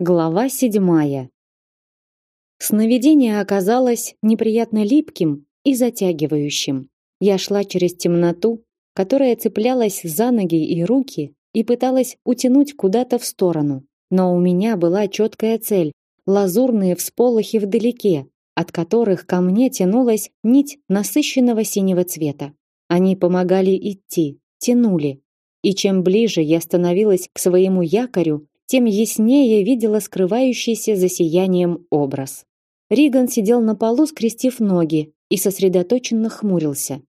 Глава седьмая. Сновидение оказалось неприятно липким и затягивающим. Я шла через темноту, которая цеплялась за ноги и руки и пыталась утянуть куда-то в сторону. Но у меня была четкая цель лазурные всполохи вдалеке, от которых ко мне тянулась нить насыщенного синего цвета. Они помогали идти, тянули. И чем ближе я становилась к своему якорю, тем яснее видела скрывающийся за сиянием образ. Риган сидел на полу, скрестив ноги, и сосредоточенно хмурился.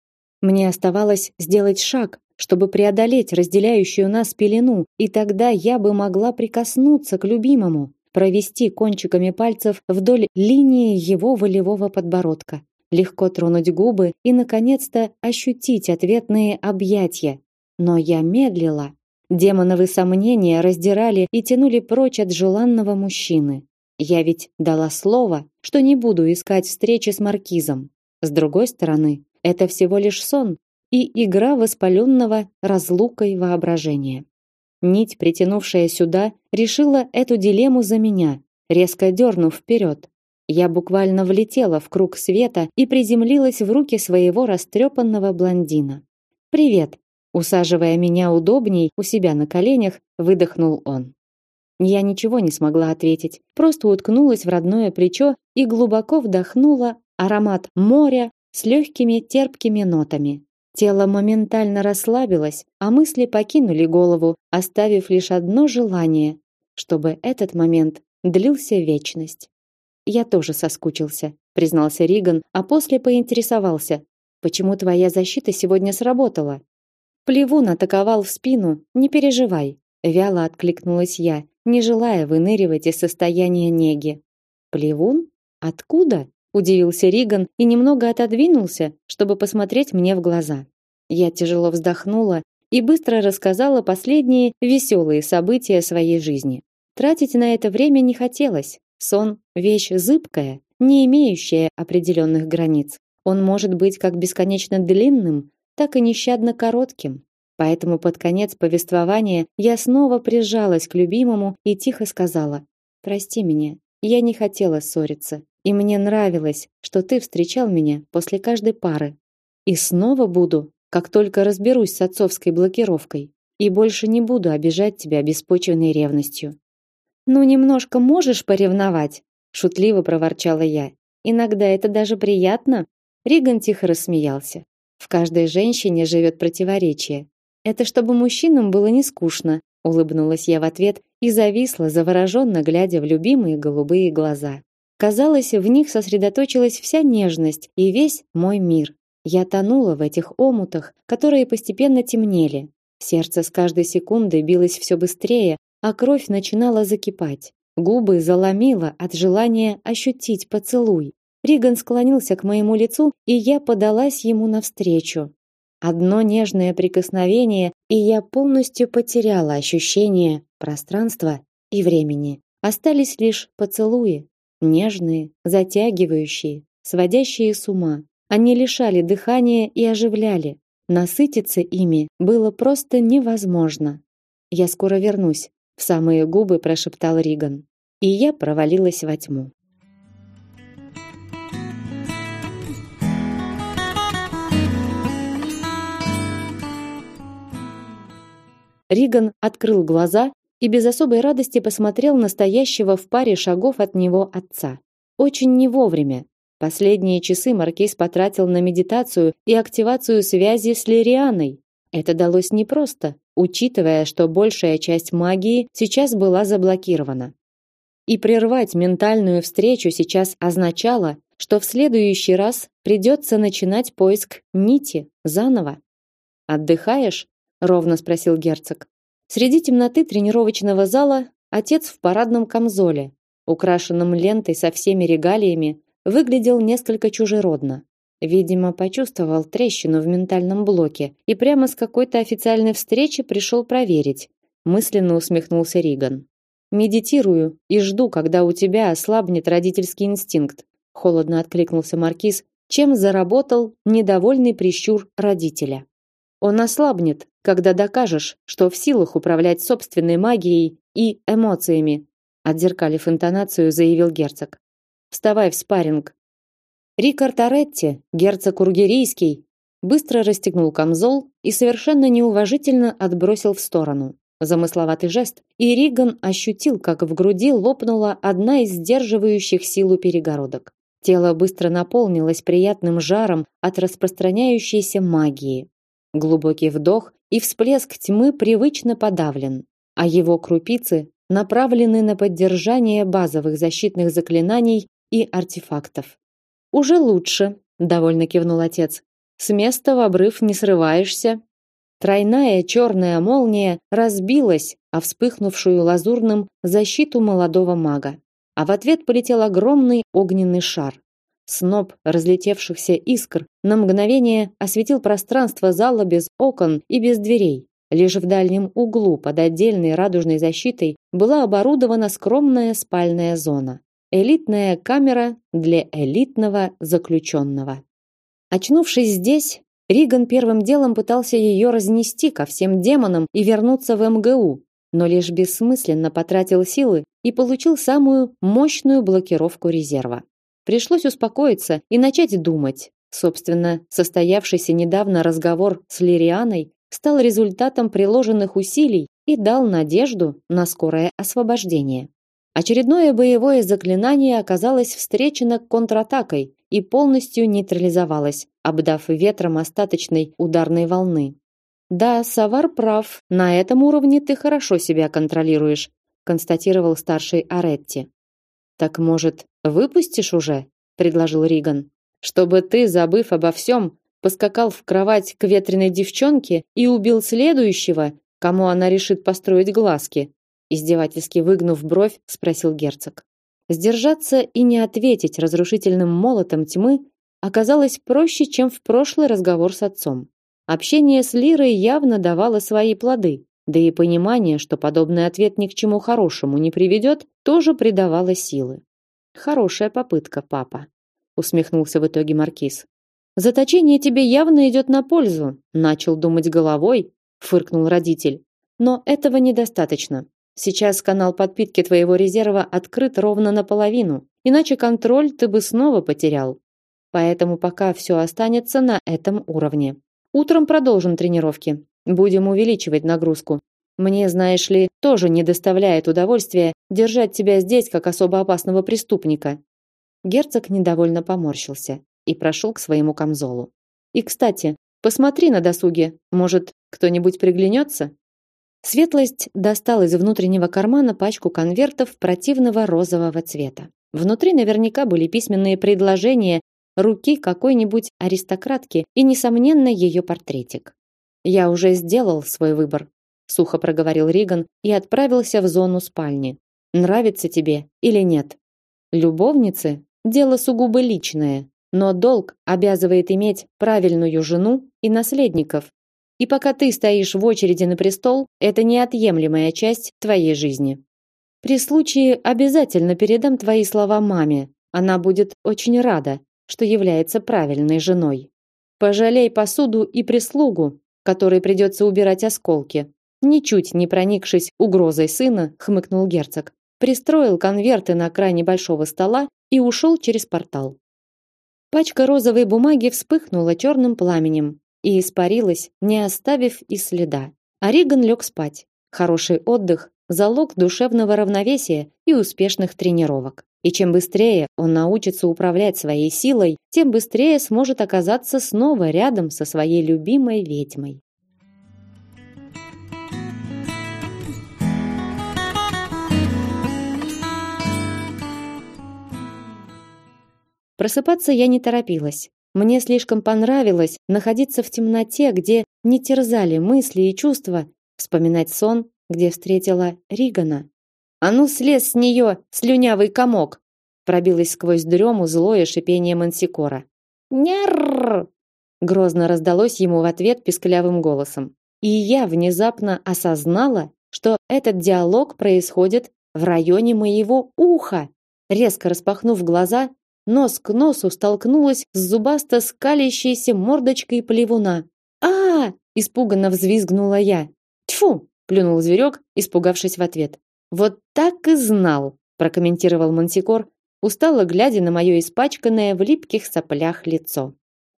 Мне оставалось сделать шаг, чтобы преодолеть разделяющую нас пелену, и тогда я бы могла прикоснуться к любимому, провести кончиками пальцев вдоль линии его волевого подбородка, легко тронуть губы и наконец-то ощутить ответные объятия. Но я медлила, Демоновы сомнения раздирали и тянули прочь от желанного мужчины. Я ведь дала слово, что не буду искать встречи с маркизом. С другой стороны, это всего лишь сон и игра воспаленного разлукой воображения. Нить, притянувшая сюда, решила эту дилемму за меня, резко дернув вперед. Я буквально влетела в круг света и приземлилась в руки своего растрепанного блондина. «Привет», Усаживая меня удобней у себя на коленях, выдохнул он. Я ничего не смогла ответить, просто уткнулась в родное плечо и глубоко вдохнула аромат моря с легкими терпкими нотами. Тело моментально расслабилось, а мысли покинули голову, оставив лишь одно желание, чтобы этот момент длился вечность. Я тоже соскучился, признался Риган, а после поинтересовался: "Почему твоя защита сегодня сработала?" Плевун атаковал в спину, не переживай, вяло откликнулась я, не желая выныривать из состояния неги. Плевун? Откуда? удивился Риган и немного отодвинулся, чтобы посмотреть мне в глаза. Я тяжело вздохнула и быстро рассказала последние веселые события своей жизни. Тратить на это время не хотелось. Сон вещь зыбкая, не имеющая определенных границ. Он может быть как бесконечно длинным, так и нещадно коротким. Поэтому под конец повествования я снова прижалась к любимому и тихо сказала: "Прости меня. Я не хотела ссориться, и мне нравилось, что ты встречал меня после каждой пары. И снова буду, как только разберусь с отцовской блокировкой, и больше не буду обижать тебя беспочвенной ревностью". Ну немножко можешь поревновать, шутливо проворчала я. Иногда это даже приятно. Риган тихо рассмеялся. В каждой женщине живет противоречие. Это чтобы мужчинам было не скучно, улыбнулась я в ответ и зависла, завороженно глядя в любимые голубые глаза. Казалось, в них сосредоточилась вся нежность и весь мой мир. Я тонула в этих омутах, которые постепенно темнели. Сердце с каждой секундой билось все быстрее, а кровь начинала закипать. Губы заломило от желания ощутить поцелуй. Риган склонился к моему лицу, и я подалась ему навстречу. Одно нежное прикосновение, и я полностью потеряла ощущение пространства и времени. Остались лишь поцелуи, нежные, затягивающие, сводящие с ума. Они лишали дыхания и оживляли. Насытиться ими было просто невозможно. Я скоро вернусь, в самые губы прошептал Риган. И я провалилась во тьму. Риган открыл глаза и без особой радости посмотрел на стоящего в паре шагов от него отца. Очень не вовремя. Последние часы маркиз потратил на медитацию и активацию связи с Лирианой. Это далось непросто, учитывая, что большая часть магии сейчас была заблокирована. И прервать ментальную встречу сейчас означало, что в следующий раз придется начинать поиск нити заново. Отдыхаешь? ровно спросил герцог. Среди темноты тренировочного зала отец в парадном камзоле, украшенном лентой со всеми регалиями, выглядел несколько чужеродно. Видимо, почувствовал трещину в ментальном блоке и прямо с какой-то официальной встречи пришел проверить. Мысленно усмехнулся Риган. Медитирую и жду, когда у тебя ослабнет родительский инстинкт, холодно откликнулся маркиз, чем заработал недовольный прищур родителя. Он ослабнет, когда докажешь, что в силах управлять собственной магией и эмоциями. отзеркалив интонацию, заявил герцог. Вставай в спарринг. Рикард Аретти, герцог Ургерийский, быстро расстегнул камзол и совершенно неуважительно отбросил в сторону. Замысловатый жест, и Риган ощутил, как в груди лопнула одна из сдерживающих силу перегородок. Тело быстро наполнилось приятным жаром от распространяющейся магии. Глубокий вдох, и всплеск тьмы привычно подавлен, а его крупицы направлены на поддержание базовых защитных заклинаний и артефактов. Уже лучше, довольно кивнул отец. С места в обрыв не срываешься. Тройная черная молния разбилась о вспыхнувшую лазурным защиту молодого мага, а в ответ полетел огромный огненный шар. Сноп разлетевшихся искр на мгновение осветил пространство зала без окон и без дверей. Лишь в дальнем углу под отдельной радужной защитой была оборудована скромная спальная зона. Элитная камера для элитного заключенного. Очнувшись здесь, Риган первым делом пытался ее разнести ко всем демонам и вернуться в МГУ, но лишь бессмысленно потратил силы и получил самую мощную блокировку резерва. Пришлось успокоиться и начать думать. Собственно, состоявшийся недавно разговор с Лирианой стал результатом приложенных усилий и дал надежду на скорое освобождение. Очередное боевое заклинание оказалось встречено контратакой и полностью нейтрализовалось, обдав ветром остаточной ударной волны. Да, Савар прав. На этом уровне ты хорошо себя контролируешь, констатировал старший Аретти. Так может, выпустишь уже, предложил Риган, чтобы ты, забыв обо всем, поскакал в кровать к ветреной девчонке и убил следующего, кому она решит построить глазки, издевательски выгнув бровь, спросил герцог. Сдержаться и не ответить разрушительным молотом тьмы оказалось проще, чем в прошлый разговор с отцом. Общение с Лирой явно давало свои плоды, да и понимание, что подобный ответ ни к чему хорошему не приведет, тоже придавало силы. Хорошая попытка, папа, усмехнулся в итоге маркиз. Заточение тебе явно идет на пользу, начал думать головой, фыркнул родитель. Но этого недостаточно. Сейчас канал подпитки твоего резерва открыт ровно наполовину, иначе контроль ты бы снова потерял. Поэтому пока все останется на этом уровне. Утром продолжим тренировки. Будем увеличивать нагрузку. Мне, знаешь ли, тоже не доставляет удовольствия держать тебя здесь как особо опасного преступника. Герцог недовольно поморщился и прошел к своему камзолу. И, кстати, посмотри на досуге, может, кто-нибудь приглянется? Светлость достал из внутреннего кармана пачку конвертов противного розового цвета. Внутри наверняка были письменные предложения руки какой-нибудь аристократки и несомненно ее портретик. Я уже сделал свой выбор, сухо проговорил Риган и отправился в зону спальни. Нравится тебе или нет? Любовницы дело сугубо личное, но долг обязывает иметь правильную жену и наследников. И пока ты стоишь в очереди на престол, это неотъемлемая часть твоей жизни. При случае обязательно передам твои слова маме. Она будет очень рада, что является правильной женой. Пожалей посуду и прислугу, которой придется убирать осколки. Ничуть не проникшись угрозой сына, хмыкнул герцог. Пристроил конверты на край большого стола и ушел через портал. Пачка розовой бумаги вспыхнула черным пламенем и испарилась, не оставив и следа. А Риган лег спать. Хороший отдых – залог душевного равновесия и успешных тренировок. И чем быстрее он научится управлять своей силой, тем быстрее сможет оказаться снова рядом со своей любимой ведьмой. Просыпаться я не торопилась. Мне слишком понравилось находиться в темноте, где не терзали мысли и чувства, вспоминать сон, где встретила Ригана. «А ну, слез с нее, слюнявый комок!» пробилось сквозь дрему злое шипение мансикора. «Нярррр!» грозно раздалось ему в ответ писклявым голосом. И я внезапно осознала, что этот диалог происходит в районе моего уха. Резко распахнув глаза, нос к носу столкнулась с зубасто скалящейся мордочкой плевуна. а, -а, -а испуганно взвизгнула я. «Тьфу!» – плюнул зверек, испугавшись в ответ. Вот так и знал, прокомментировал Мансикор, устало глядя на мое испачканное в липких соплях лицо.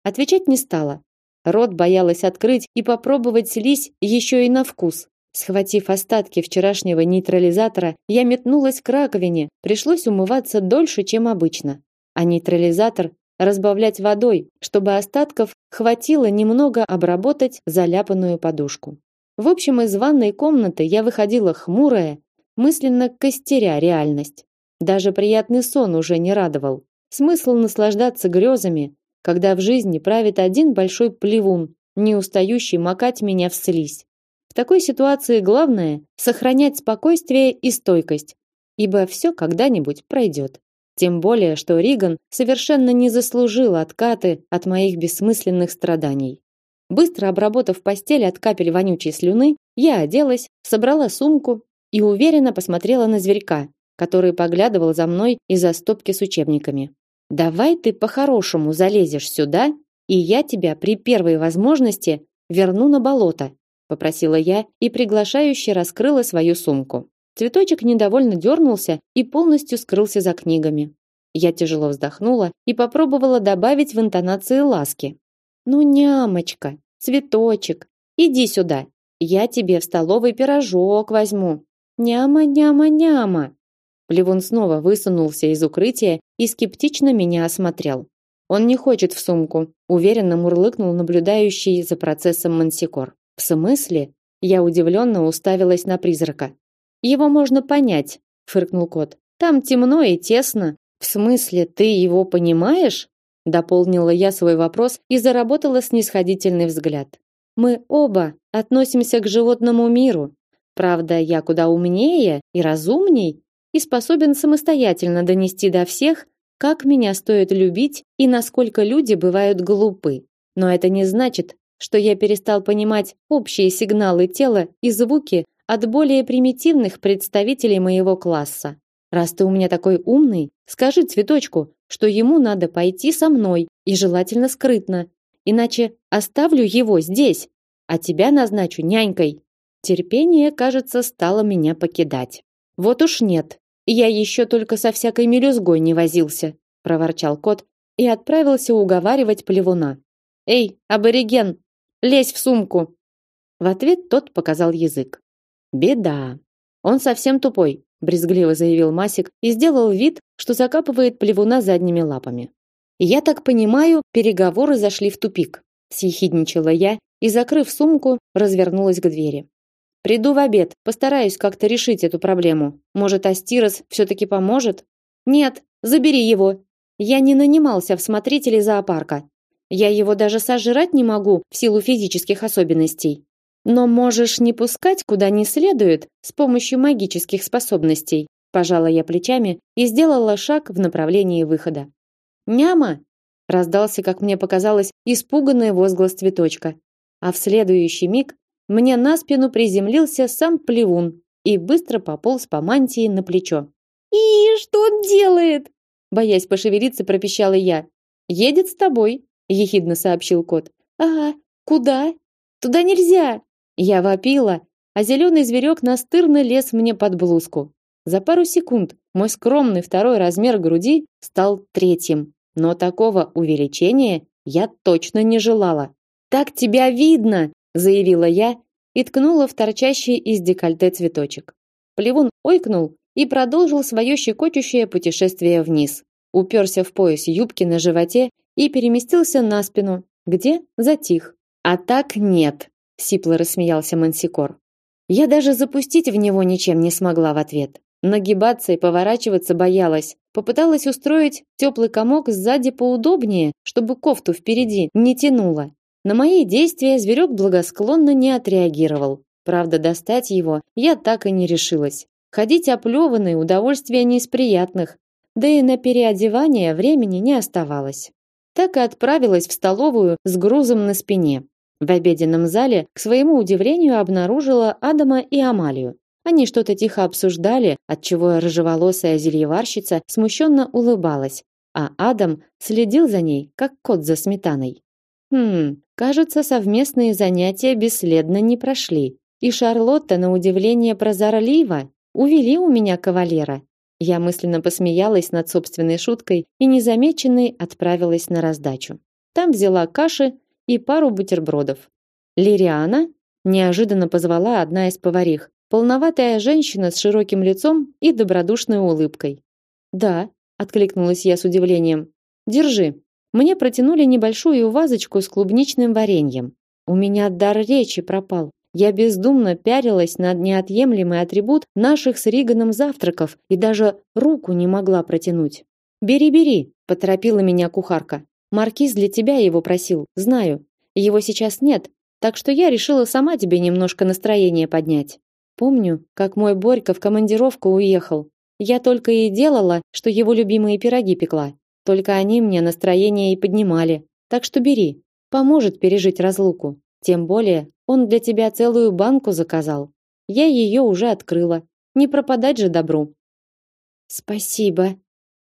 Отвечать не стала. Рот боялась открыть и попробовать слизь еще и на вкус. Схватив остатки вчерашнего нейтрализатора, я метнулась к раковине. Пришлось умываться дольше, чем обычно. А нейтрализатор разбавлять водой, чтобы остатков хватило немного обработать заляпанную подушку. В общем, из ванной комнаты я выходила хмурая, мысленно костеря реальность. Даже приятный сон уже не радовал. Смысл наслаждаться грезами, когда в жизни правит один большой плевун, не устающий макать меня в слизь. В такой ситуации главное сохранять спокойствие и стойкость, ибо все когда-нибудь пройдет. Тем более, что Риган совершенно не заслужил откаты от моих бессмысленных страданий. Быстро обработав постель от капель вонючей слюны, я оделась, собрала сумку и уверенно посмотрела на зверька, который поглядывал за мной из-за стопки с учебниками. Давай ты по-хорошему залезешь сюда, и я тебя при первой возможности верну на болото, попросила я и приглашающе раскрыла свою сумку. Цветочек недовольно дернулся и полностью скрылся за книгами. Я тяжело вздохнула и попробовала добавить в интонации ласки. Ну, нямочка, цветочек, иди сюда. Я тебе в столовый пирожок возьму. Няма, няма, няма. Плевун снова высунулся из укрытия и скептично меня осмотрел. Он не хочет в сумку, уверенно мурлыкнул наблюдающий за процессом Мансикор. В смысле? Я удивленно уставилась на призрака. Его можно понять, фыркнул кот. Там темно и тесно. В смысле, ты его понимаешь? дополнила я свой вопрос и заработала снисходительный взгляд. Мы оба относимся к животному миру. Правда, я куда умнее и разумней и способен самостоятельно донести до всех, как меня стоит любить и насколько люди бывают глупы. Но это не значит, что я перестал понимать общие сигналы тела и звуки от более примитивных представителей моего класса. Раз ты у меня такой умный, скажи цветочку, что ему надо пойти со мной и желательно скрытно, иначе оставлю его здесь, а тебя назначу нянькой. Терпение, кажется, стало меня покидать. Вот уж нет. Я еще только со всякой мелюзгой не возился, проворчал кот и отправился уговаривать плевуна. Эй, абориген, лезь в сумку. В ответ тот показал язык. Беда. Он совсем тупой, брезгливо заявил Масик и сделал вид, что закапывает плевуна задними лапами. Я так понимаю, переговоры зашли в тупик, съехидничала я и, закрыв сумку, развернулась к двери. Приду в обед, постараюсь как-то решить эту проблему. Может, Астирос все таки поможет? Нет, забери его. Я не нанимался в смотрители зоопарка. Я его даже сожрать не могу в силу физических особенностей. Но можешь не пускать куда не следует с помощью магических способностей. Пожала я плечами и сделала шаг в направлении выхода. Няма! Раздался, как мне показалось, испуганный возглас цветочка. А в следующий миг мне на спину приземлился сам плевун и быстро пополз по мантии на плечо. «И что он делает?» Боясь пошевелиться, пропищала я. «Едет с тобой», – ехидно сообщил кот. «А, куда? Туда нельзя!» Я вопила, а зеленый зверек настырно лез мне под блузку. За пару секунд мой скромный второй размер груди стал третьим, но такого увеличения я точно не желала. «Так тебя видно!» – заявила я и ткнула в торчащий из декольте цветочек. Плевун ойкнул и продолжил свое щекочущее путешествие вниз. Уперся в пояс юбки на животе и переместился на спину, где затих. А так нет сипло рассмеялся Мансикор. Я даже запустить в него ничем не смогла в ответ. Нагибаться и поворачиваться боялась. Попыталась устроить теплый комок сзади поудобнее, чтобы кофту впереди не тянуло. На мои действия зверек благосклонно не отреагировал. Правда, достать его я так и не решилась. Ходить оплеванной удовольствие не из приятных, да и на переодевание времени не оставалось. Так и отправилась в столовую с грузом на спине. В обеденном зале, к своему удивлению, обнаружила Адама и Амалию. Они что-то тихо обсуждали, отчего рыжеволосая зельеварщица смущенно улыбалась, а Адам следил за ней, как кот за сметаной. Хм, кажется, совместные занятия бесследно не прошли. И Шарлотта, на удивление прозорлива, увели у меня кавалера. Я мысленно посмеялась над собственной шуткой и незамеченной отправилась на раздачу. Там взяла каши и пару бутербродов. Лириана неожиданно позвала одна из поварих, полноватая женщина с широким лицом и добродушной улыбкой. "Да", откликнулась я с удивлением. "Держи". Мне протянули небольшую вазочку с клубничным вареньем. У меня дар речи пропал. Я бездумно пялилась на неотъемлемый атрибут наших с Риганом завтраков и даже руку не могла протянуть. «Бери, бери», – поторопила меня кухарка. «Маркиз для тебя его просил, знаю. Его сейчас нет, так что я решила сама тебе немножко настроение поднять. Помню, как мой Борька в командировку уехал. Я только и делала, что его любимые пироги пекла. Только они мне настроение и поднимали. Так что бери, поможет пережить разлуку. Тем более, он для тебя целую банку заказал. Я ее уже открыла. Не пропадать же добру. Спасибо,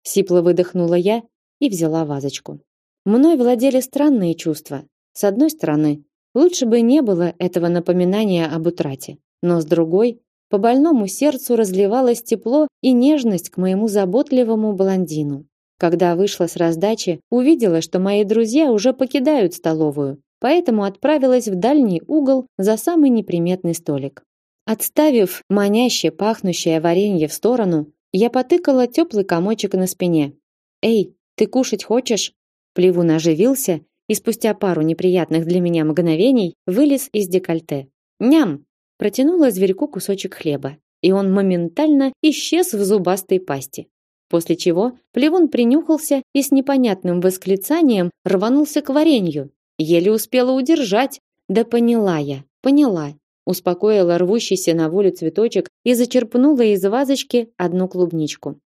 сипло выдохнула я и взяла вазочку. Мной владели странные чувства. С одной стороны, лучше бы не было этого напоминания об утрате, но с другой, по больному сердцу разливалось тепло и нежность к моему заботливому блондину. Когда вышла с раздачи, увидела, что мои друзья уже покидают столовую, поэтому отправилась в дальний угол за самый неприметный столик. Отставив маняще пахнущее варенье в сторону, я потыкала теплый комочек на спине. «Эй, ты кушать хочешь?» Плевун оживился и спустя пару неприятных для меня мгновений вылез из декольте. «Ням!» Протянула зверьку кусочек хлеба, и он моментально исчез в зубастой пасти. После чего Плевун принюхался и с непонятным восклицанием рванулся к варенью, Еле успела удержать. Да поняла я, поняла. Успокоила рвущийся на волю цветочек и зачерпнула из вазочки одну клубничку.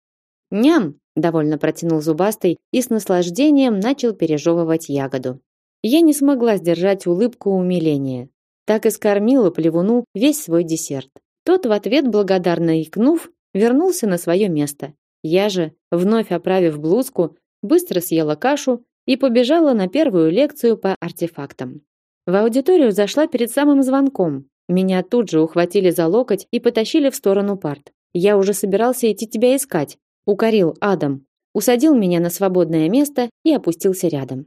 Ням, довольно протянул зубастый и с наслаждением начал пережевывать ягоду. Я не смогла сдержать улыбку умиления. Так и скормила плевуну весь свой десерт. Тот в ответ благодарно икнув, вернулся на свое место. Я же, вновь оправив блузку, быстро съела кашу и побежала на первую лекцию по артефактам. В аудиторию зашла перед самым звонком. Меня тут же ухватили за локоть и потащили в сторону парт. Я уже собирался идти тебя искать, укорил Адам. Усадил меня на свободное место и опустился рядом.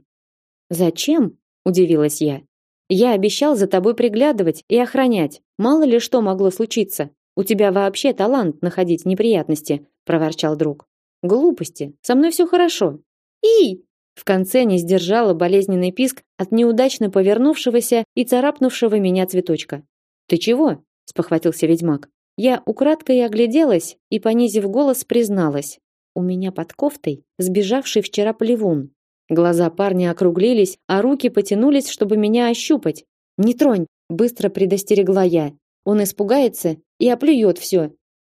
Зачем? удивилась я. Я обещал за тобой приглядывать и охранять. Мало ли что могло случиться. У тебя вообще талант находить неприятности, проворчал друг. Глупости. Со мной все хорошо. И в конце не сдержала болезненный писк от неудачно повернувшегося и царапнувшего меня цветочка. "Ты чего?" спохватился ведьмак. Я украдкой огляделась и понизив голос призналась: "У меня под кофтой сбежавший вчера плевун". Глаза парня округлились, а руки потянулись, чтобы меня ощупать. "Не тронь", быстро предостерегла я. Он испугается и оплюет все.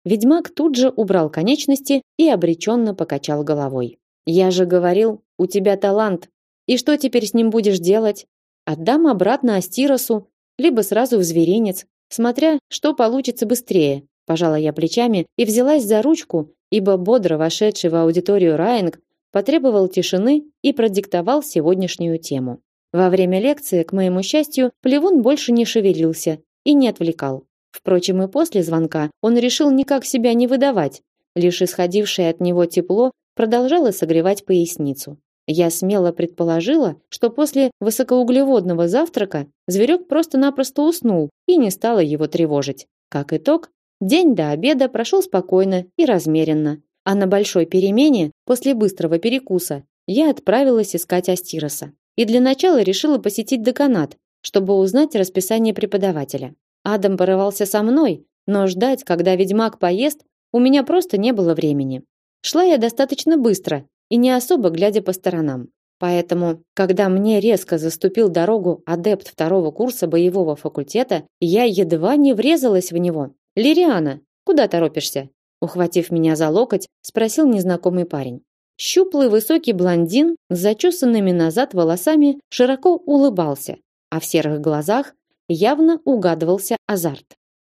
Ведьмак тут же убрал конечности и обреченно покачал головой. Я же говорил, у тебя талант. И что теперь с ним будешь делать? Отдам обратно Астиросу, либо сразу в зверинец, смотря, что получится быстрее. Пожала я плечами и взялась за ручку, ибо бодро вошедший в аудиторию Райнг потребовал тишины и продиктовал сегодняшнюю тему. Во время лекции, к моему счастью, Плевун больше не шевелился и не отвлекал. Впрочем, и после звонка он решил никак себя не выдавать. Лишь исходившее от него тепло продолжало согревать поясницу. Я смело предположила, что после высокоуглеводного завтрака зверек просто-напросто уснул и не стало его тревожить. Как итог, день до обеда прошел спокойно и размеренно, а на большой перемене, после быстрого перекуса, я отправилась искать Астироса. И для начала решила посетить деканат, чтобы узнать расписание преподавателя. Адам порывался со мной, но ждать, когда ведьмак поест, у меня просто не было времени. Шла я достаточно быстро и не особо глядя по сторонам. Поэтому, когда мне резко заступил дорогу адепт второго курса боевого факультета, я едва не врезалась в него. «Лириана, куда торопишься?» Ухватив меня за локоть, спросил незнакомый парень. Щуплый высокий блондин с зачесанными назад волосами широко улыбался, а в серых глазах явно угадывался азарт.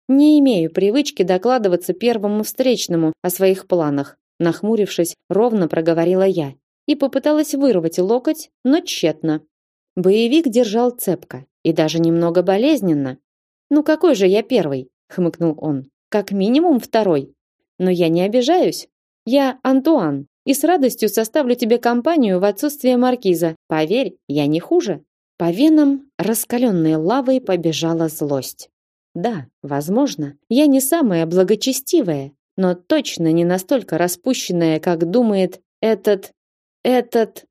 Не имею привычки докладываться первому встречному о своих планах, Нахмурившись, ровно проговорила я и попыталась вырвать локоть, но тщетно. Боевик держал цепко и даже немного болезненно. «Ну какой же я первый?» — хмыкнул он. как минимум второй. Но я не обижаюсь. Я Антуан, и с радостью составлю тебе компанию в отсутствие маркиза. Поверь, я не хуже. По венам раскаленной лавой побежала злость. Да, возможно, я не самая благочестивая, но точно не настолько распущенная, как думает этот этот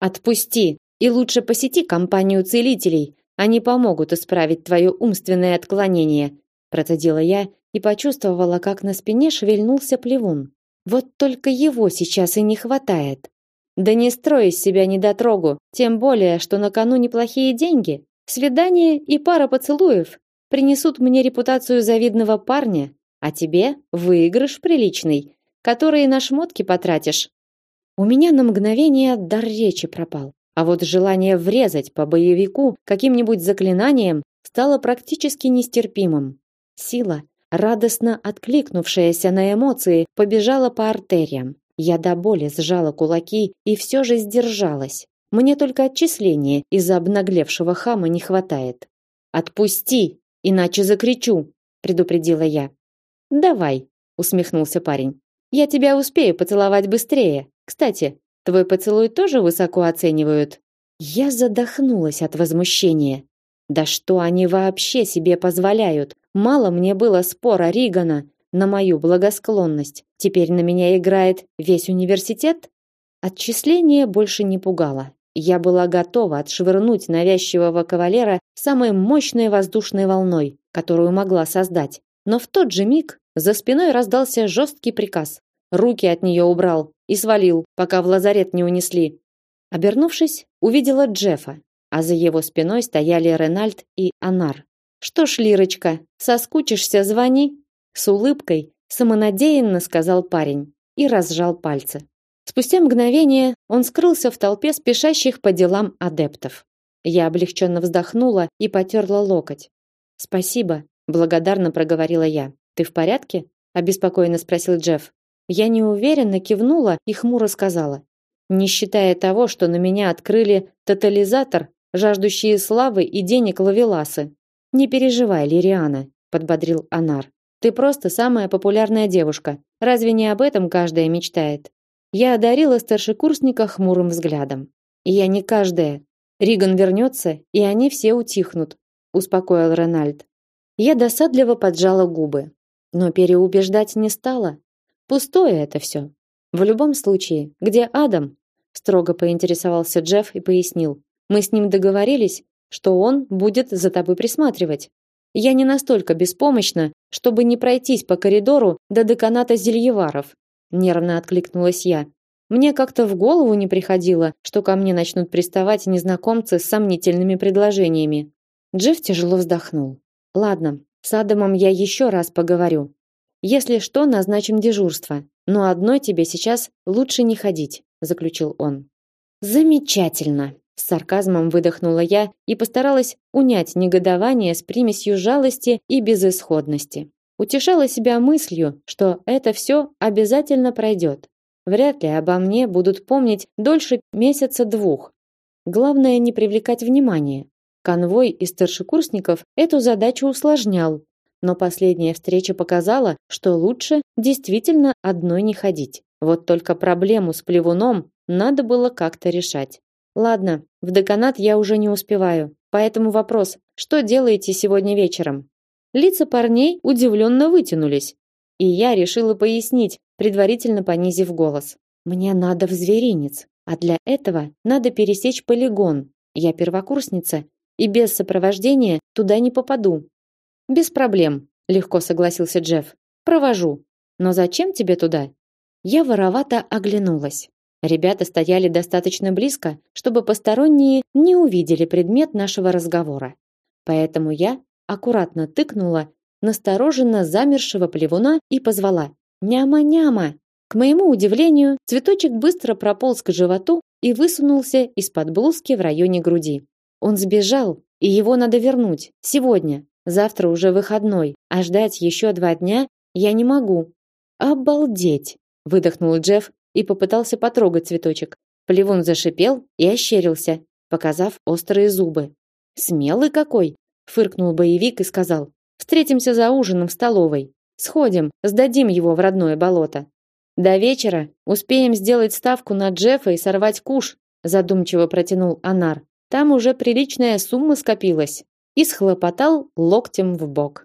Отпусти и лучше посети компанию целителей. Они помогут исправить твое умственное отклонение, процедила я и почувствовала, как на спине шевельнулся плевун. Вот только его сейчас и не хватает. Да не строй из себя недотрогу, тем более, что на кону неплохие деньги. Свидание и пара поцелуев принесут мне репутацию завидного парня, а тебе выигрыш приличный, который на шмотки потратишь. У меня на мгновение дар речи пропал, а вот желание врезать по боевику каким-нибудь заклинанием стало практически нестерпимым. Сила, радостно откликнувшаяся на эмоции, побежала по артериям. Я до боли сжала кулаки и все же сдержалась. Мне только отчисления из-за обнаглевшего хама не хватает. Отпусти, иначе закричу, предупредила я. Давай, усмехнулся парень. Я тебя успею поцеловать быстрее. Кстати, твой поцелуй тоже высоко оценивают. Я задохнулась от возмущения. Да что они вообще себе позволяют? Мало мне было спора Ригана на мою благосклонность. Теперь на меня играет весь университет? Отчисление больше не пугало. Я была готова отшвырнуть навязчивого кавалера самой мощной воздушной волной, которую могла создать. Но в тот же миг за спиной раздался жесткий приказ. Руки от нее убрал и свалил, пока в лазарет не унесли. Обернувшись, увидела Джеффа, а за его спиной стояли Ренальд и Анар. Что ж, Лирочка, соскучишься, звони, с улыбкой самонадеянно сказал парень и разжал пальцы. Спустя мгновение он скрылся в толпе спешащих по делам адептов. Я облегченно вздохнула и потерла локоть. Спасибо, благодарно проговорила я. Ты в порядке? обеспокоенно спросил Джефф. Я неуверенно кивнула и хмуро сказала: "Не считая того, что на меня открыли тотализатор, жаждущие славы и денег лавеласы. Не переживай, Лириана", подбодрил Анар. "Ты просто самая популярная девушка. Разве не об этом каждая мечтает?" Я одарила старшекурсника хмурым взглядом. "И я не каждая. Риган вернется, и они все утихнут", успокоил Рональд. Я досадливо поджала губы, но переубеждать не стала. Пустое это все. В любом случае, где Адам? Строго поинтересовался Джефф и пояснил. Мы с ним договорились, что он будет за тобой присматривать. Я не настолько беспомощна, чтобы не пройтись по коридору до деканата зельеваров. Нервно откликнулась я. Мне как-то в голову не приходило, что ко мне начнут приставать незнакомцы с сомнительными предложениями. Джефф тяжело вздохнул. Ладно, с Адамом я еще раз поговорю. Если что, назначим дежурство. Но одной тебе сейчас лучше не ходить, заключил он. Замечательно, с сарказмом выдохнула я и постаралась унять негодование с примесью жалости и безысходности. Утешала себя мыслью, что это все обязательно пройдет. Вряд ли обо мне будут помнить дольше месяца двух. Главное не привлекать внимания. Конвой из старшекурсников эту задачу усложнял, но последняя встреча показала, что лучше действительно одной не ходить. Вот только проблему с плевуном надо было как-то решать. Ладно, в деканат я уже не успеваю. Поэтому вопрос: что делаете сегодня вечером? Лица парней удивленно вытянулись, и я решила пояснить, предварительно понизив голос. Мне надо в зверинец, а для этого надо пересечь полигон. Я первокурсница и без сопровождения туда не попаду. Без проблем, легко согласился Джефф. Провожу. Но зачем тебе туда? Я воровато оглянулась. Ребята стояли достаточно близко, чтобы посторонние не увидели предмет нашего разговора. Поэтому я аккуратно тыкнула настороженно замершего плевуна и позвала: "Няма-няма". К моему удивлению, цветочек быстро прополз к животу и высунулся из-под блузки в районе груди. Он сбежал, и его надо вернуть сегодня. Завтра уже выходной, а ждать еще два дня я не могу. Обалдеть, выдохнул Джефф и попытался потрогать цветочек. Плевун зашипел и ощерился, показав острые зубы. Смелый какой, фыркнул боевик и сказал: "Встретимся за ужином в столовой". Сходим, сдадим его в родное болото. До вечера успеем сделать ставку на Джеффа и сорвать куш, задумчиво протянул Анар. Там уже приличная сумма скопилась. И схлопотал локтем в бок.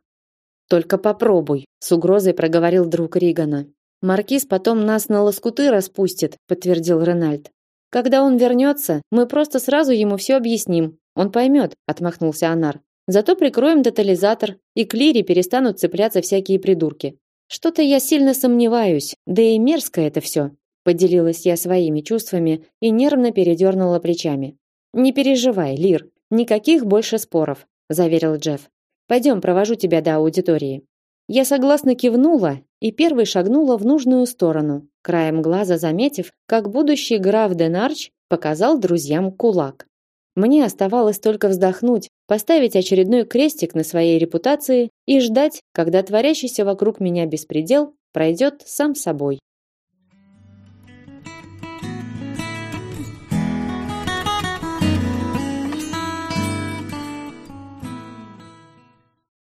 Только попробуй, с угрозой проговорил друг Ригана. Маркиз потом нас на лоскуты распустит, подтвердил Ренальд. Когда он вернется, мы просто сразу ему все объясним. Он поймет», – отмахнулся Анар. Зато прикроем тотализатор, и к Лире перестанут цепляться всякие придурки. Что-то я сильно сомневаюсь, да и мерзко это все. Поделилась я своими чувствами и нервно передернула плечами. Не переживай, Лир, никаких больше споров, заверил Джефф. Пойдем, провожу тебя до аудитории. Я согласно кивнула и первой шагнула в нужную сторону, краем глаза заметив, как будущий граф Денарч показал друзьям кулак. Мне оставалось только вздохнуть, поставить очередной крестик на своей репутации и ждать, когда творящийся вокруг меня беспредел пройдет сам собой.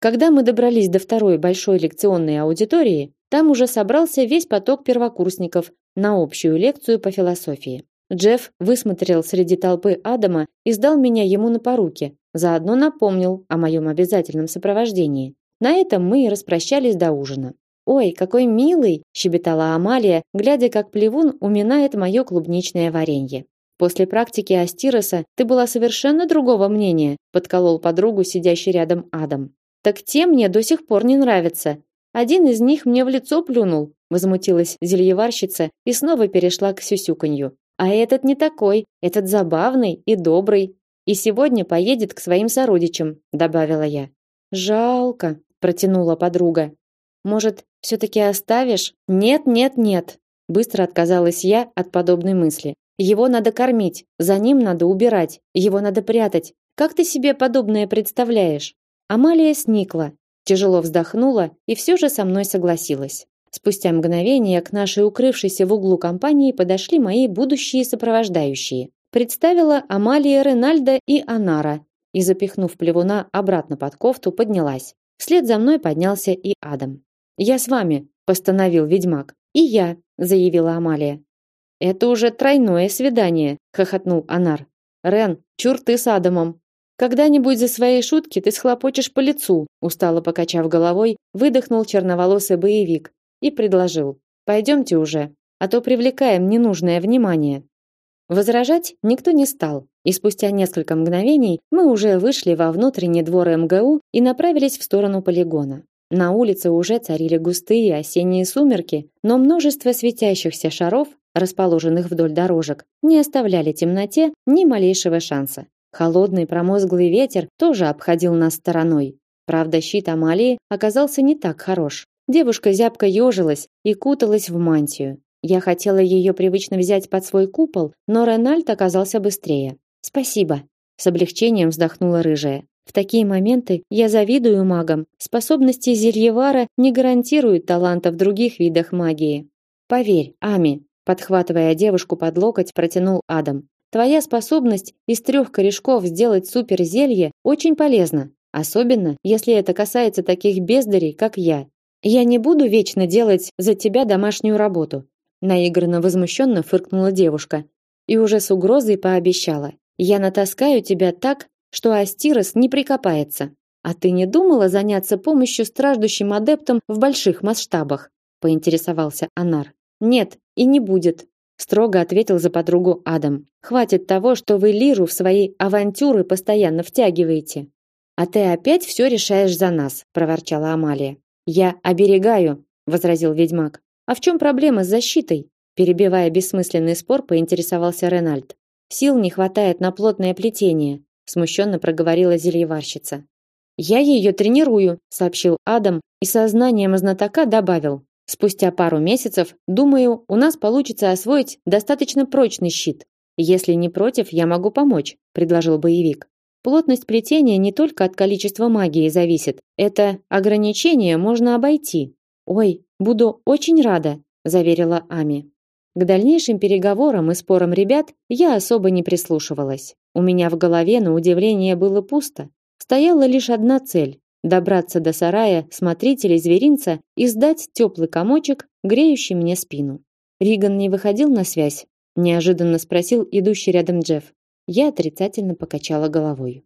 Когда мы добрались до второй большой лекционной аудитории, там уже собрался весь поток первокурсников на общую лекцию по философии. Джефф высмотрел среди толпы Адама и сдал меня ему на поруки, заодно напомнил о моем обязательном сопровождении. На этом мы и распрощались до ужина. «Ой, какой милый!» – щебетала Амалия, глядя, как плевун уминает мое клубничное варенье. После практики Астироса ты была совершенно другого мнения, подколол подругу, сидящий рядом Адам. Так те мне до сих пор не нравятся. Один из них мне в лицо плюнул, возмутилась зельеварщица и снова перешла к сюсюканью. А этот не такой, этот забавный и добрый. И сегодня поедет к своим сородичам, добавила я. Жалко, протянула подруга. Может, все таки оставишь? Нет, нет, нет. Быстро отказалась я от подобной мысли. Его надо кормить, за ним надо убирать, его надо прятать. Как ты себе подобное представляешь? Амалия сникла, тяжело вздохнула и все же со мной согласилась. Спустя мгновение к нашей укрывшейся в углу компании подошли мои будущие сопровождающие. Представила Амалия Ренальда и Анара и, запихнув плевуна обратно под кофту, поднялась. Вслед за мной поднялся и Адам. «Я с вами», – постановил ведьмак. «И я», – заявила Амалия. «Это уже тройное свидание», – хохотнул Анар. «Рен, чур ты с Адамом. Когда-нибудь за свои шутки ты схлопочешь по лицу, устало покачав головой, выдохнул черноволосый боевик и предложил: "Пойдемте уже, а то привлекаем ненужное внимание". Возражать никто не стал, и спустя несколько мгновений мы уже вышли во внутренний двор МГУ и направились в сторону полигона. На улице уже царили густые осенние сумерки, но множество светящихся шаров, расположенных вдоль дорожек, не оставляли темноте ни малейшего шанса. Холодный промозглый ветер тоже обходил нас стороной. Правда, щит Амалии оказался не так хорош. Девушка зябко ежилась и куталась в мантию. Я хотела ее привычно взять под свой купол, но Ренальд оказался быстрее. «Спасибо», — с облегчением вздохнула рыжая. В такие моменты я завидую магам. Способности Зельевара не гарантируют таланта в других видах магии. Поверь, Ами, подхватывая девушку под локоть, протянул Адам. Твоя способность из трех корешков сделать суперзелье очень полезна, особенно если это касается таких бездарей, как я. Я не буду вечно делать за тебя домашнюю работу, наигранно возмущенно фыркнула девушка и уже с угрозой пообещала: я натаскаю тебя так, что Астирос не прикопается. А ты не думала заняться помощью страждущим адептам в больших масштабах? поинтересовался Анар. Нет, и не будет, строго ответил за подругу Адам. Хватит того, что вы Лиру в свои авантюры постоянно втягиваете. А ты опять все решаешь за нас, проворчала Амалия. Я оберегаю, возразил ведьмак. А в чем проблема с защитой? Перебивая бессмысленный спор, поинтересовался Ренальд. Сил не хватает на плотное плетение, смущенно проговорила зельеварщица. Я ее тренирую, сообщил Адам и сознанием знатока добавил: Спустя пару месяцев, думаю, у нас получится освоить достаточно прочный щит. Если не против, я могу помочь, предложил боевик. Плотность плетения не только от количества магии зависит. Это ограничение можно обойти. Ой, буду очень рада, заверила Ами. К дальнейшим переговорам и спорам ребят я особо не прислушивалась. У меня в голове, на удивление, было пусто. Стояла лишь одна цель добраться до сарая смотрителей зверинца и сдать теплый комочек, греющий мне спину. Риган не выходил на связь, неожиданно спросил идущий рядом Джефф. Я отрицательно покачала головой.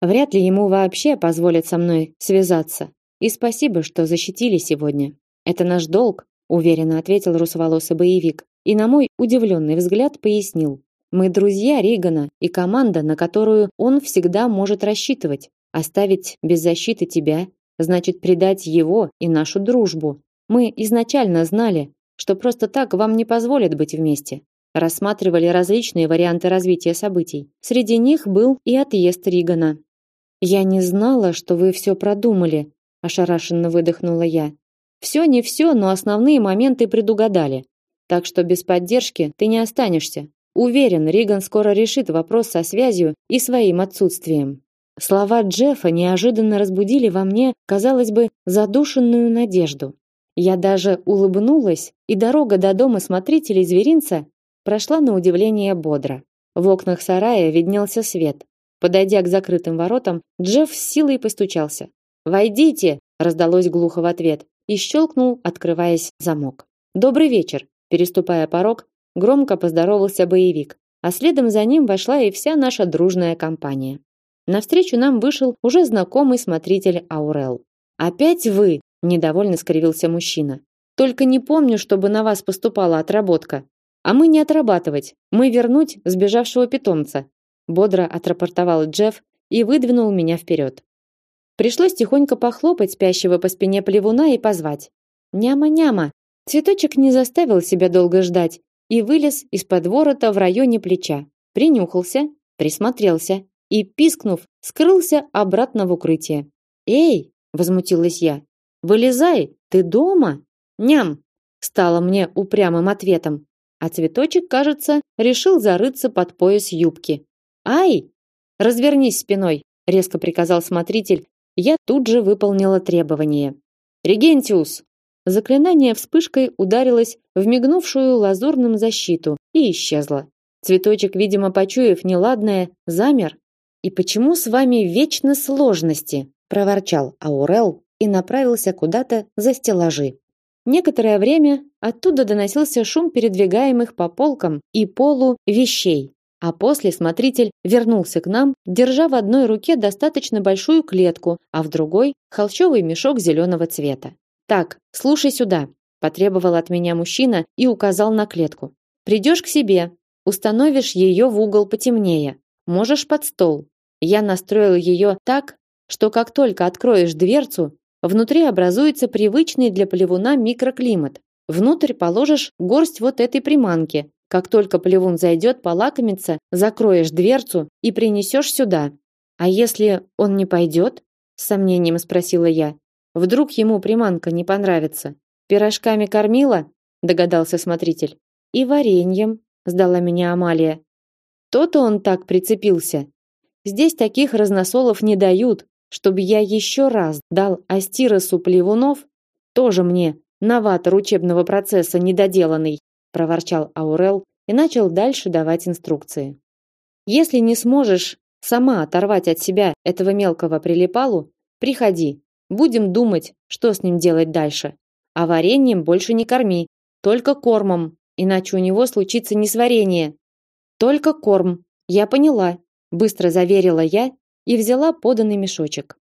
Вряд ли ему вообще позволят со мной связаться. И спасибо, что защитили сегодня. Это наш долг, уверенно ответил русоволосый боевик и на мой удивленный взгляд пояснил: мы друзья Ригана и команда, на которую он всегда может рассчитывать. Оставить без защиты тебя значит предать его и нашу дружбу. Мы изначально знали, что просто так вам не позволят быть вместе. Рассматривали различные варианты развития событий. Среди них был и отъезд Ригана. Я не знала, что вы все продумали, ошарашенно выдохнула я. Все не все, но основные моменты предугадали. Так что без поддержки ты не останешься. Уверен, Риган скоро решит вопрос со связью и своим отсутствием. Слова Джеффа неожиданно разбудили во мне, казалось бы, задушенную надежду. Я даже улыбнулась, и дорога до дома смотрителей зверинца прошла на удивление бодро. В окнах сарая виднелся свет. Подойдя к закрытым воротам, Джефф с силой постучался. "Войдите", раздалось глухо в ответ, и щелкнул, открываясь замок. "Добрый вечер", переступая порог, громко поздоровался боевик, а следом за ним вошла и вся наша дружная компания. Навстречу нам вышел уже знакомый смотритель Аурел. Опять вы? недовольно скривился мужчина. Только не помню, чтобы на вас поступала отработка. А мы не отрабатывать, мы вернуть сбежавшего питомца, бодро отрапортовал Джефф и выдвинул меня вперед. Пришлось тихонько похлопать спящего по спине плевуна и позвать: "Няма-няма". Цветочек не заставил себя долго ждать и вылез из-под ворота в районе плеча. Принюхался, присмотрелся и, пискнув, скрылся обратно в укрытие. «Эй!» – возмутилась я. «Вылезай! Ты дома?» «Ням!» – стало мне упрямым ответом. А цветочек, кажется, решил зарыться под пояс юбки. «Ай! Развернись спиной!» – резко приказал смотритель. Я тут же выполнила требование. «Регентиус!» Заклинание вспышкой ударилось в мигнувшую лазурным защиту и исчезло. Цветочек, видимо, почуяв неладное, замер и почему с вами вечно сложности? проворчал Аурел и направился куда-то за стеллажи. Некоторое время оттуда доносился шум передвигаемых по полкам и полу вещей. А после смотритель вернулся к нам, держа в одной руке достаточно большую клетку, а в другой холщовый мешок зеленого цвета. Так, слушай сюда, потребовал от меня мужчина и указал на клетку. Придешь к себе, установишь ее в угол потемнее. Можешь под стол, я настроил ее так, что как только откроешь дверцу, внутри образуется привычный для плевуна микроклимат. Внутрь положишь горсть вот этой приманки. Как только плевун зайдет полакомиться, закроешь дверцу и принесешь сюда. А если он не пойдет? С сомнением спросила я. Вдруг ему приманка не понравится. Пирожками кормила? Догадался смотритель. И вареньем, сдала меня Амалия. То-то он так прицепился. Здесь таких разносолов не дают, чтобы я еще раз дал Астиросу плевунов, тоже мне новатор учебного процесса недоделанный, проворчал Аурел и начал дальше давать инструкции. Если не сможешь сама оторвать от себя этого мелкого прилипалу, приходи. Будем думать, что с ним делать дальше. А вареньем больше не корми, только кормом, иначе у него случится несварение. Только корм. Я поняла, быстро заверила я и взяла поданный мешочек.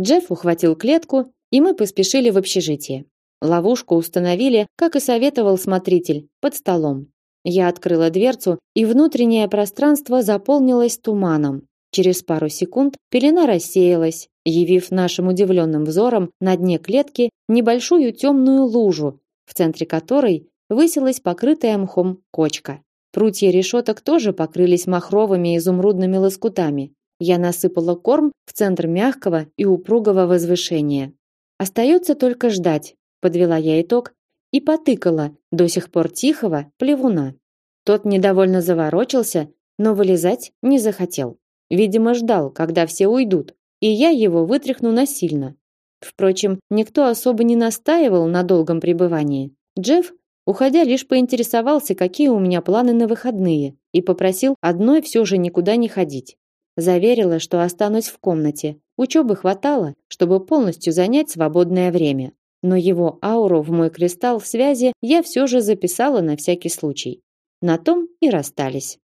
Джефф ухватил клетку, и мы поспешили в общежитие. Ловушку установили, как и советовал смотритель, под столом. Я открыла дверцу, и внутреннее пространство заполнилось туманом. Через пару секунд пелена рассеялась, явив нашим удивленным взором на дне клетки небольшую темную лужу, в центре которой высилась покрытая мхом кочка. Прутья решеток тоже покрылись махровыми изумрудными лоскутами. Я насыпала корм в центр мягкого и упругого возвышения. Остается только ждать, подвела я итог и потыкала до сих пор тихого плевуна. Тот недовольно заворочился, но вылезать не захотел. Видимо, ждал, когда все уйдут, и я его вытряхну насильно. Впрочем, никто особо не настаивал на долгом пребывании. Джефф Уходя, лишь поинтересовался, какие у меня планы на выходные, и попросил одной все же никуда не ходить. Заверила, что останусь в комнате. Учебы хватало, чтобы полностью занять свободное время. Но его ауру в мой кристалл связи я все же записала на всякий случай. На том и расстались.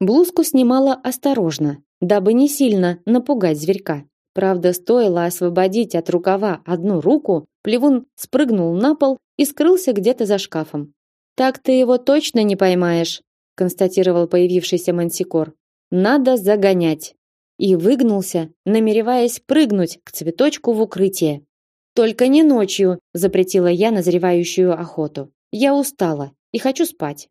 Блузку снимала осторожно, дабы не сильно напугать зверька. Правда, стоило освободить от рукава одну руку, плевун спрыгнул на пол и скрылся где-то за шкафом. Так ты его точно не поймаешь, констатировал появившийся мансикор. Надо загонять. И выгнулся, намереваясь прыгнуть к цветочку в укрытие. Только не ночью, запретила я назревающую охоту. Я устала и хочу спать.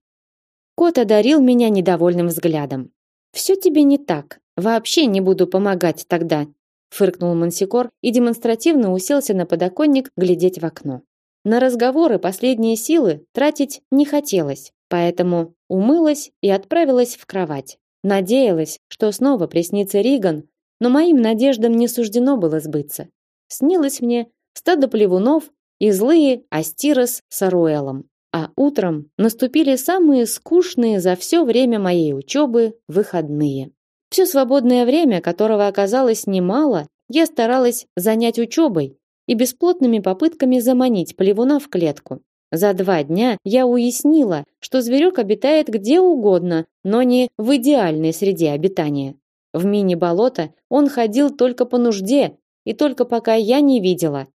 Кот одарил меня недовольным взглядом. Все тебе не так. Вообще не буду помогать тогда, фыркнул Мансикор и демонстративно уселся на подоконник глядеть в окно. На разговоры последние силы тратить не хотелось, поэтому умылась и отправилась в кровать. Надеялась, что снова приснится Риган, но моим надеждам не суждено было сбыться. Снилось мне стадо плевунов и злые Астирос с Аруэлом. А утром наступили самые скучные за все время моей учебы выходные. Все свободное время, которого оказалось немало, я старалась занять учебой и бесплотными попытками заманить плевуна в клетку. За два дня я уяснила, что зверек обитает где угодно, но не в идеальной среде обитания. В мини-болото он ходил только по нужде, и только пока я не видела.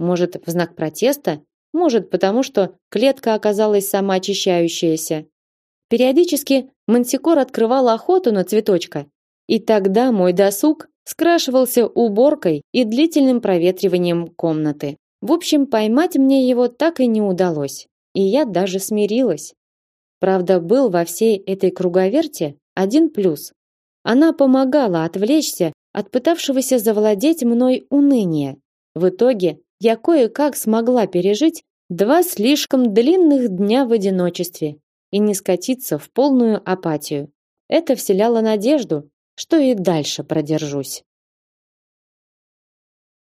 Может, в знак протеста, может, потому что клетка оказалась самоочищающаяся. Периодически Мантикор открывал охоту на цветочка и тогда мой досуг скрашивался уборкой и длительным проветриванием комнаты. В общем, поймать мне его так и не удалось, и я даже смирилась. Правда, был во всей этой круговерте один плюс. Она помогала отвлечься от пытавшегося завладеть мной уныния. В итоге я кое-как смогла пережить два слишком длинных дня в одиночестве и не скатиться в полную апатию. Это вселяло надежду, что и дальше продержусь.